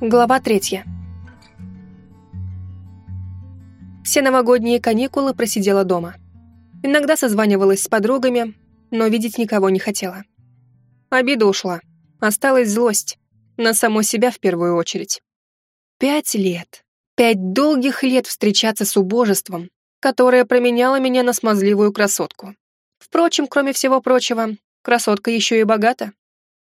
Глава третья. Все новогодние каникулы просидела дома. Иногда созванивалась с подругами, но видеть никого не хотела. Обида ушла. Осталась злость. На саму себя в первую очередь. Пять лет. Пять долгих лет встречаться с убожеством, которое променяло меня на смазливую красотку. Впрочем, кроме всего прочего, красотка еще и богата.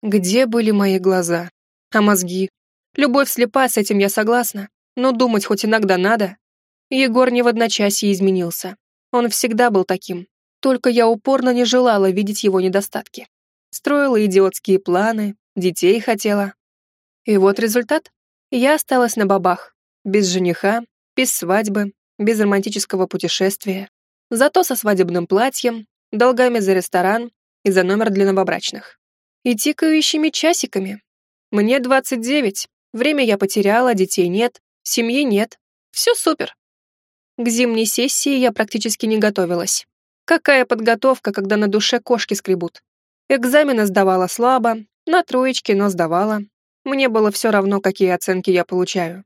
Где были мои глаза? А мозги? Любовь слепа, с этим я согласна, но думать хоть иногда надо. Егор не в одночасье изменился. Он всегда был таким, только я упорно не желала видеть его недостатки. Строила идиотские планы, детей хотела. И вот результат. Я осталась на бабах, без жениха, без свадьбы, без романтического путешествия. Зато со свадебным платьем, долгами за ресторан и за номер для новобрачных. И тикающими часиками. Мне 29, Время я потеряла, детей нет, семьи нет. Все супер. К зимней сессии я практически не готовилась. Какая подготовка, когда на душе кошки скребут? Экзамены сдавала слабо, на троечке, но сдавала. Мне было все равно, какие оценки я получаю.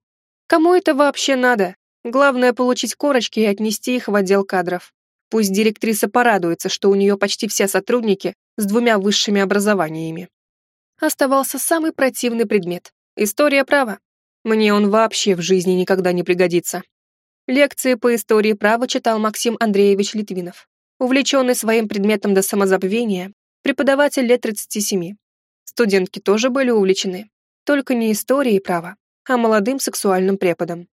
Кому это вообще надо? Главное получить корочки и отнести их в отдел кадров. Пусть директриса порадуется, что у нее почти все сотрудники с двумя высшими образованиями. Оставался самый противный предмет История права. Мне он вообще в жизни никогда не пригодится. Лекции по истории права читал Максим Андреевич Литвинов. Увлеченный своим предметом до самозабвения, преподаватель лет 37. Студентки тоже были увлечены. Только не историей права, а молодым сексуальным преподом.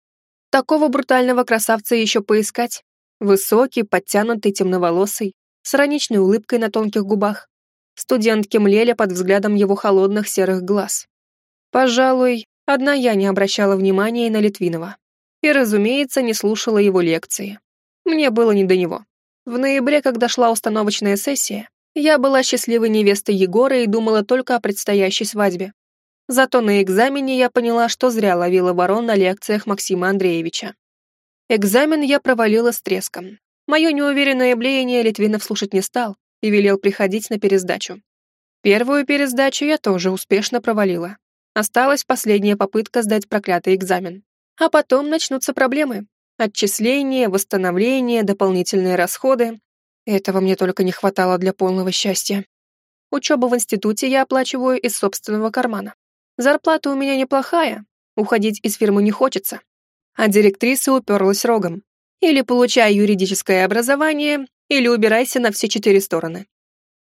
Такого брутального красавца еще поискать. Высокий, подтянутый, темноволосый, с ироничной улыбкой на тонких губах. Студентки млели под взглядом его холодных серых глаз. Пожалуй, одна я не обращала внимания на Литвинова. И, разумеется, не слушала его лекции. Мне было не до него. В ноябре, когда шла установочная сессия, я была счастливой невестой Егора и думала только о предстоящей свадьбе. Зато на экзамене я поняла, что зря ловила ворон на лекциях Максима Андреевича. Экзамен я провалила с треском. Мое неуверенное блеяние Литвинов слушать не стал и велел приходить на пересдачу. Первую пересдачу я тоже успешно провалила. Осталась последняя попытка сдать проклятый экзамен. А потом начнутся проблемы. Отчисления, восстановление, дополнительные расходы. Этого мне только не хватало для полного счастья. Учебу в институте я оплачиваю из собственного кармана. Зарплата у меня неплохая, уходить из фирмы не хочется. А директриса уперлась рогом. Или получай юридическое образование, или убирайся на все четыре стороны.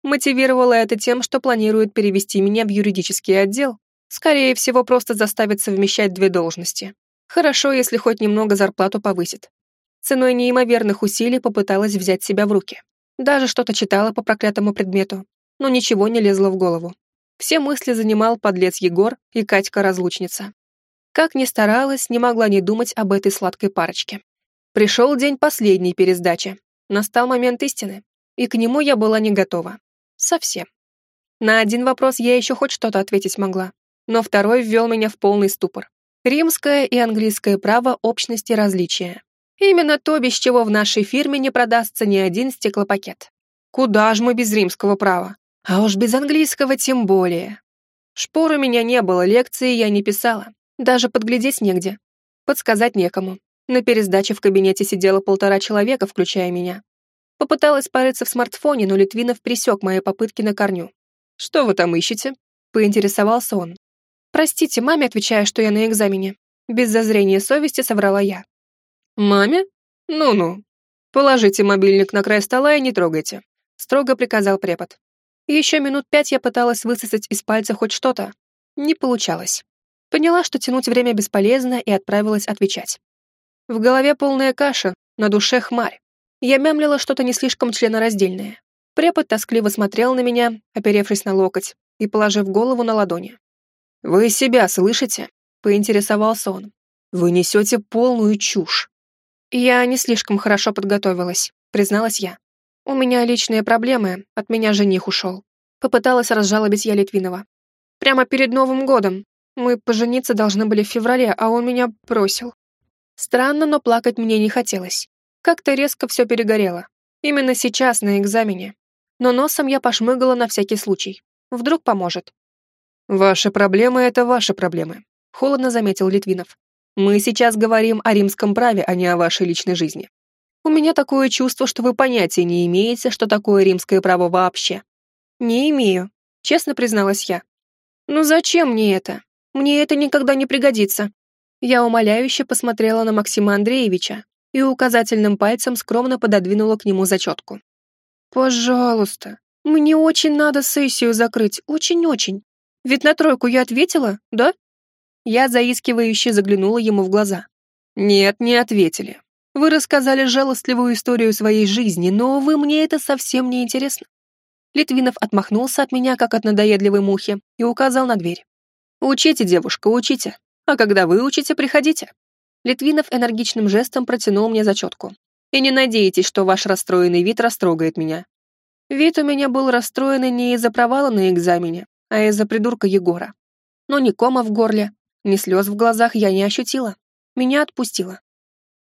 Мотивировала это тем, что планирует перевести меня в юридический отдел, Скорее всего, просто заставит совмещать две должности. Хорошо, если хоть немного зарплату повысит. Ценой неимоверных усилий попыталась взять себя в руки. Даже что-то читала по проклятому предмету, но ничего не лезло в голову. Все мысли занимал подлец Егор и Катька-разлучница. Как ни старалась, не могла не думать об этой сладкой парочке. Пришел день последней пересдачи. Настал момент истины, и к нему я была не готова. Совсем. На один вопрос я еще хоть что-то ответить могла но второй ввел меня в полный ступор. Римское и английское право общности различия. Именно то, без чего в нашей фирме не продастся ни один стеклопакет. Куда ж мы без римского права? А уж без английского тем более. Шпор у меня не было, лекции я не писала. Даже подглядеть негде. Подсказать некому. На пересдаче в кабинете сидело полтора человека, включая меня. Попыталась порыться в смартфоне, но Литвинов присек мои попытки на корню. «Что вы там ищете?» — поинтересовался он. «Простите, маме отвечаю, что я на экзамене». Без зазрения совести соврала я. «Маме? Ну-ну. Положите мобильник на край стола и не трогайте», строго приказал препод. Еще минут пять я пыталась высосать из пальца хоть что-то. Не получалось. Поняла, что тянуть время бесполезно, и отправилась отвечать. В голове полная каша, на душе хмарь. Я мямлила что-то не слишком членораздельное. Препод тоскливо смотрел на меня, оперевшись на локоть и положив голову на ладони. «Вы себя слышите?» — поинтересовался он. «Вы несете полную чушь». «Я не слишком хорошо подготовилась», — призналась я. «У меня личные проблемы, от меня жених ушел». Попыталась разжалобить я Литвинова. «Прямо перед Новым годом. Мы пожениться должны были в феврале, а он меня бросил». Странно, но плакать мне не хотелось. Как-то резко все перегорело. Именно сейчас, на экзамене. Но носом я пошмыгала на всякий случай. Вдруг поможет. Ваши проблемы — это ваши проблемы. холодно заметил Литвинов. Мы сейчас говорим о римском праве, а не о вашей личной жизни. У меня такое чувство, что вы понятия не имеете, что такое римское право вообще. Не имею, честно призналась я. Ну зачем мне это? Мне это никогда не пригодится. Я умоляюще посмотрела на Максима Андреевича и указательным пальцем скромно пододвинула к нему зачетку. «Пожалуйста, мне очень надо сессию закрыть, очень-очень. Ведь на тройку я ответила, да?» Я заискивающе заглянула ему в глаза. «Нет, не ответили. Вы рассказали жалостливую историю своей жизни, но, вы мне это совсем не интересно». Литвинов отмахнулся от меня, как от надоедливой мухи, и указал на дверь. «Учите, девушка, учите. А когда вы учите, приходите». Литвинов энергичным жестом протянул мне зачетку. «И не надейтесь, что ваш расстроенный вид растрогает меня. Вид у меня был расстроенный не из-за провала на экзамене, а из-за придурка Егора. Но ни кома в горле, ни слез в глазах я не ощутила. Меня отпустила.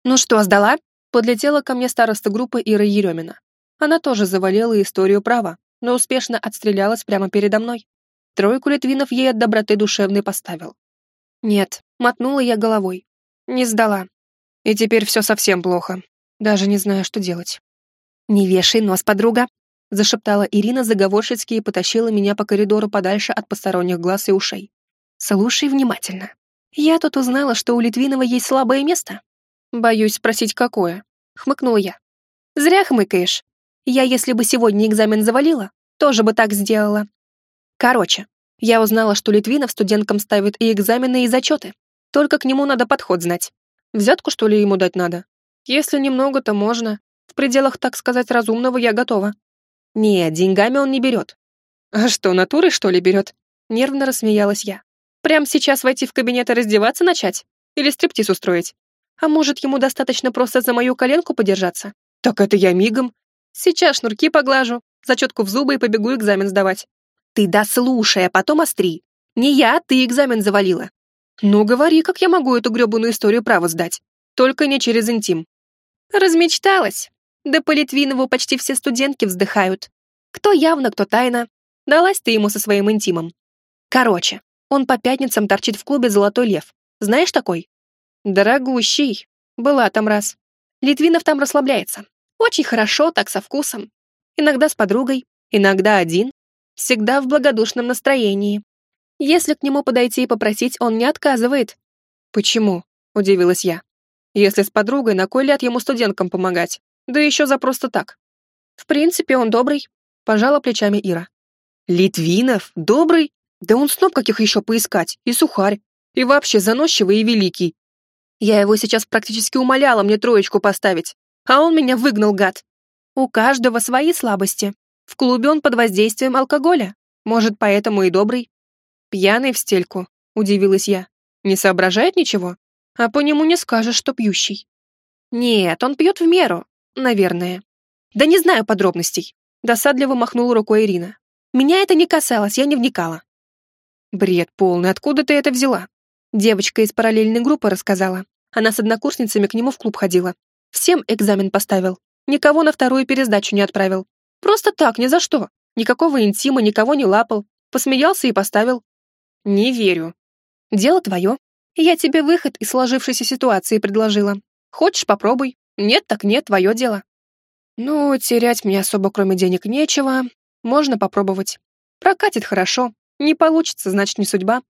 «Ну что, сдала?» Подлетела ко мне староста группы Ира Еремина. Она тоже завалила историю права, но успешно отстрелялась прямо передо мной. Тройку Литвинов ей от доброты душевной поставил. Нет, мотнула я головой. Не сдала. И теперь все совсем плохо. Даже не знаю, что делать. «Не вешай нос, подруга!» Зашептала Ирина заговорщицки и потащила меня по коридору подальше от посторонних глаз и ушей. «Слушай внимательно. Я тут узнала, что у Литвинова есть слабое место. Боюсь спросить, какое?» — хмыкнула я. «Зря хмыкаешь. Я, если бы сегодня экзамен завалила, тоже бы так сделала. Короче, я узнала, что Литвинов студенткам ставит и экзамены, и зачеты. Только к нему надо подход знать. Взятку, что ли, ему дать надо? Если немного, то можно. В пределах, так сказать, разумного я готова. «Нет, деньгами он не берет». «А что, натурой, что ли, берет?» Нервно рассмеялась я. «Прям сейчас войти в кабинет и раздеваться начать? Или стриптиз устроить? А может, ему достаточно просто за мою коленку подержаться? Так это я мигом. Сейчас шнурки поглажу, зачетку в зубы и побегу экзамен сдавать». «Ты дослушай, а потом остри. Не я, ты экзамен завалила». «Ну, говори, как я могу эту гребаную историю права сдать. Только не через интим». «Размечталась», да по Литвинову почти все студентки вздыхают. Кто явно, кто тайно. Далась ты ему со своим интимом. Короче, он по пятницам торчит в клубе «Золотой лев». Знаешь такой? Дорогущий. Была там раз. Литвинов там расслабляется. Очень хорошо, так со вкусом. Иногда с подругой, иногда один. Всегда в благодушном настроении. Если к нему подойти и попросить, он не отказывает. Почему? Удивилась я. Если с подругой, на кой ляд ему студенткам помогать? Да еще за просто так. В принципе, он добрый, пожала плечами Ира. Литвинов? Добрый? Да он сноб каких еще поискать, и сухарь, и вообще заносчивый и великий. Я его сейчас практически умоляла мне троечку поставить, а он меня выгнал, гад. У каждого свои слабости. В клубе он под воздействием алкоголя. Может, поэтому и добрый. Пьяный в стельку, удивилась я. Не соображает ничего? А по нему не скажешь, что пьющий. Нет, он пьет в меру, Наверное. Да не знаю подробностей. Досадливо махнула рукой Ирина. Меня это не касалось, я не вникала. Бред полный, откуда ты это взяла? Девочка из параллельной группы рассказала. Она с однокурсницами к нему в клуб ходила. Всем экзамен поставил. Никого на вторую пересдачу не отправил. Просто так, ни за что. Никакого интима, никого не лапал. Посмеялся и поставил. Не верю. Дело твое. Я тебе выход из сложившейся ситуации предложила. Хочешь, попробуй. Нет, так нет, твое дело. Ну, терять мне особо кроме денег нечего. Можно попробовать. Прокатит хорошо. Не получится, значит, не судьба.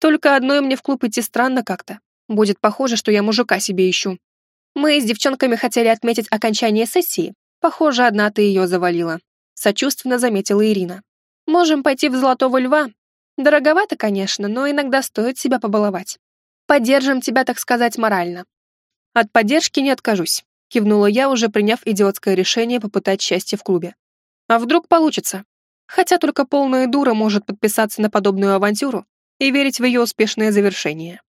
Только одной мне в клуб идти странно как-то. Будет похоже, что я мужика себе ищу. Мы с девчонками хотели отметить окончание сессии. Похоже, одна ты ее завалила. Сочувственно заметила Ирина. Можем пойти в Золотого Льва. Дороговато, конечно, но иногда стоит себя побаловать. Поддержим тебя, так сказать, морально. От поддержки не откажусь, кивнула я, уже приняв идиотское решение попытать счастье в клубе. А вдруг получится? Хотя только полная дура может подписаться на подобную авантюру и верить в ее успешное завершение.